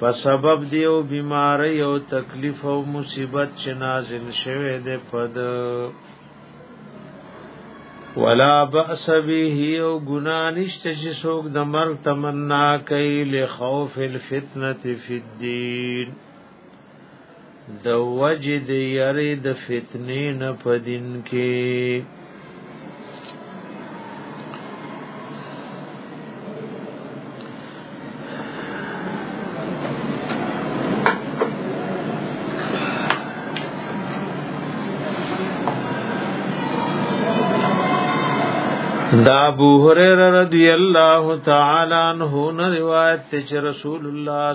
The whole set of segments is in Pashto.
په سبب دی او بیماری او تکلیف او مصیبت چې نازل شوه د پد ولا باس به او ګنا نشته چې څوک د مرګ تمنا کوي له خوف الفتنه فی الدین د وجه د یری د فتنې نه پدین کې دا ابو هريره رضی الله تعالی عنہ روایت ته رسول الله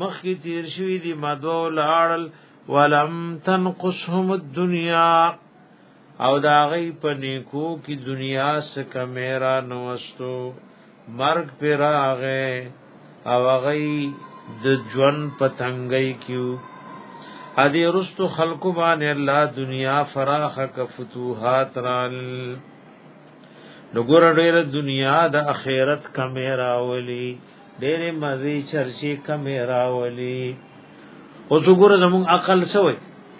مخ کی تیر شوی دی مدو لاړل ولم تنقصهم الدنيا او دا غي په نیکو کی دنیا سے کمیرا نوستو مرگ پر آغه او غي د ژوند پتنګي کیو ا دې رستو خلقو باندې الله دنیا فراخه ک فتوحات رال نګور ډېر دنیا د اخرت کمیرا ولي ډېرې مزي چرچی کمې راولي اوس وګوره زمون عقل سوی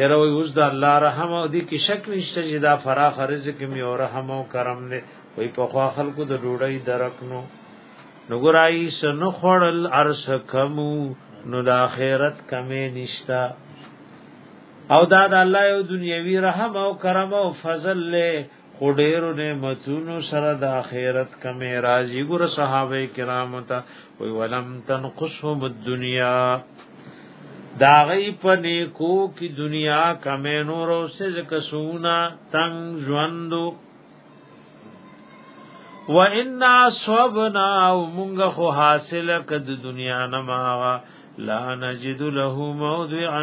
یره وی اوس د الله رحم او دی کې شک نشته چې دا فراخ رزق می او رحم او کرم نه وی په خوا خلکو د ډوډۍ درک نو نګورای سن خړل ارس کمو نو د اخرت کمې نشتا او دا د الله یو دنیوي رحم او کرم او فضل له خو ډیرو نعمتونو سره د اخرت کمې راځي ګور صحابه کرامو ته وی ولم تنقصهم الدنيا دا غي په نیکو کی دنیا کمې نور او سز کسونا تنگ ژوندو و ان صبنا او مونږ خو حاصله کد دنیا نه ما لا نجد له موضعا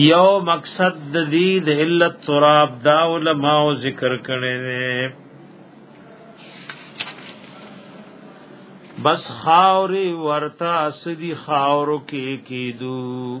یو مقصد د دې د علت تراب دا علماء ذکر کړي نه بس خاوري ورتا سدي خاورو کې کېدو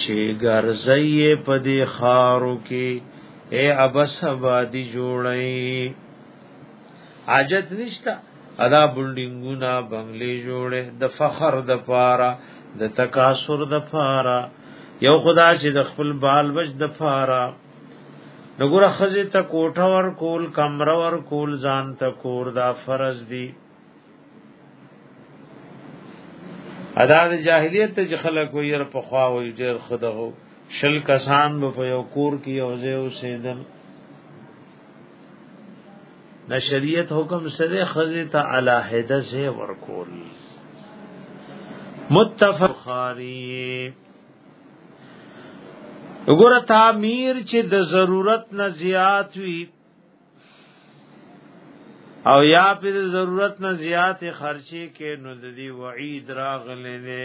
چې ګرځي په دې خارو کې اے ابس آبادی جوړي حاجت نشتا ادا بلډینګونه بنگلې جوړې د فخر د پاره د تکاثر د پاره یو خدا چې د خپل بال بچ د پاره نګوره خزه ته کوټه ور کول کمره ور کول ځان ته کور دا فرض دی ادا د جاهلیت ته چې خلک وي په خوا وي ډېر خده هو شل کسان په یو کور کې یو ځای اوسېدل د شریعت حکم سره خزه ته علاهده زه ورکول متفق خاری وګوره تعمیر چې د ضرورت نه زیات وي او یا په ضرورت نه زیات خرچي کې نو د دې وعید راغلې نه